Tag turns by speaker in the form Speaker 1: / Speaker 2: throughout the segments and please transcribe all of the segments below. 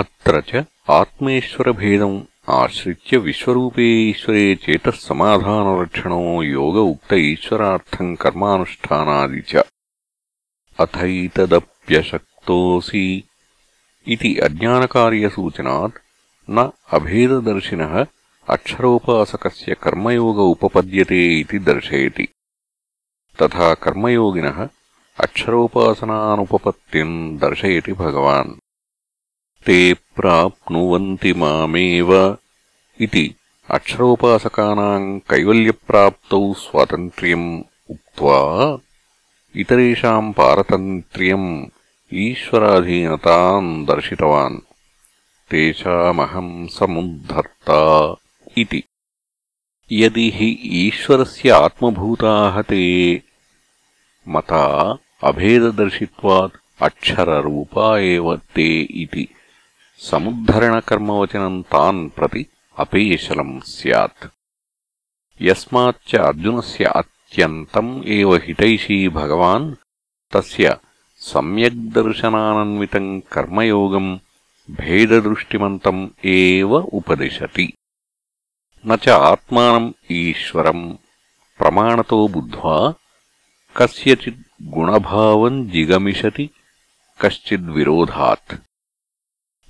Speaker 1: अत्र च आत्मेश्वरभेदम् आश्रित्य विश्वरूपे ईश्वरे चेतः समाधानलक्षणो योग उक्त ईश्वरार्थम् कर्मानुष्ठानादि च। अथैतदप्यशक्तोऽसि इति अज्ञानकार्यसूचनात् न अभेददर्शिनः अक्षरोपासकस्य कर्मयोग उपपद्यते इति दर्शयति। तथा कर्मयोगिनः अक्षरोपासनानुपपत्तिम् दर्शयति भगवान् ते ప్రాప్నువంతి మామేవ ఇది అక్షరోపాసకానాం కైవల్యప్రాప్తౌ స్వాతంత్ర్యం ఉక్త్వా ఇతరేషాం పారతంత్ర్యం ఈశ్వరాధీనతాం దర్శితవాన్ తేషామహం సముద్ధర్తా ఇతి యది హి ఈశ్వరస్య ఆత్మభూతాః తే మత అభేదదర్శిత్వాత్ అక్షరరూపా ఏవ తే ఇతి సముద్ధరణకర్మవచనం తాన్ ప్రతి అపేశలం సత్ యస్మాచ్చ అర్జునస్య అత్యంతం ఏ హితైషీ భగవాన్ తస్య కర్మయోగం భేదృష్టిమంతం ఏ ఉపదిశతి. నత్మానం ఈశ్వరం ప్రమాణతో బుద్ధ్వా కస్యచిద్ గుణభావం జిగమిషతి కశ్చిద్విరోధాత్.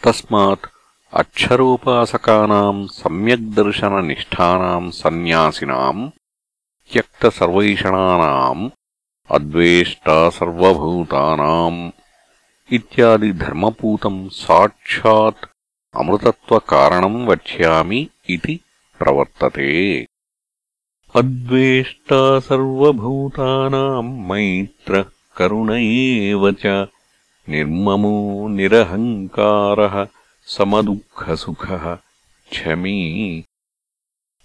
Speaker 1: తస్మాత్ అక్షరోపాసకానాం సమ్యగ్దర్శననిష్టానాం సన్యాసినాం త్యక్త సర్వైషణానాం అద్వేష్ట సర్వభూతానాం ఇత్యాది ధర్మపూతం సాక్షాత్ అమృతత్వ కారణం వచ్చ్యామి ఇది ప్రవర్తతే. అద్వేష్ట సర్వభూతానాం మైత్ర కరుణ ఏవచ निर्ममो निरहङ्कारः समदुःखसुखः क्षमी।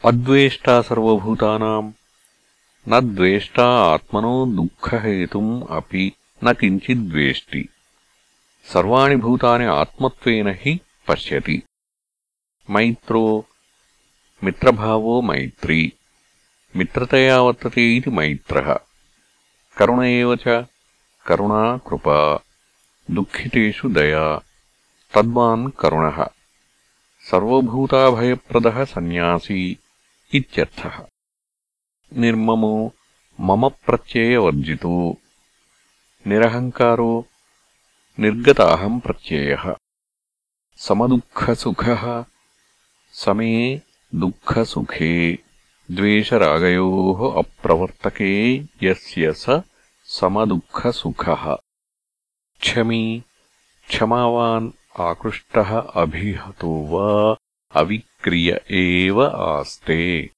Speaker 1: अद्वेष्टा सर्वभूतानाम् न द्वेष्टा आत्मनो दुःखहेतुम् अपि न किञ्चिद्वेष्टि सर्वाणि भूतानि आत्मत्वेन हि पश्यति। मैत्रो मित्रभावो मैत्री। मित्रतया वर्तते इति मैत्रः। करुण एव च करुणा कृपा दुःखितेषु दया। तद्वान् करुणः। सर्वभूताभयप्रदः सन्न्यासी इत्यर्थः। निर्ममो मम प्रत्ययवर्जितो। निरहङ्कारो निर्गताहम् प्रत्ययः। समदुःखसुखः समे दुःखसुखे। द्वेषरागयोः अप्रवर्तके यस्य स समदुःखसुखः। क्षमी क्षमावान् आकृष्टः अभिहतो वा। अविक्रिय एव आस्ते।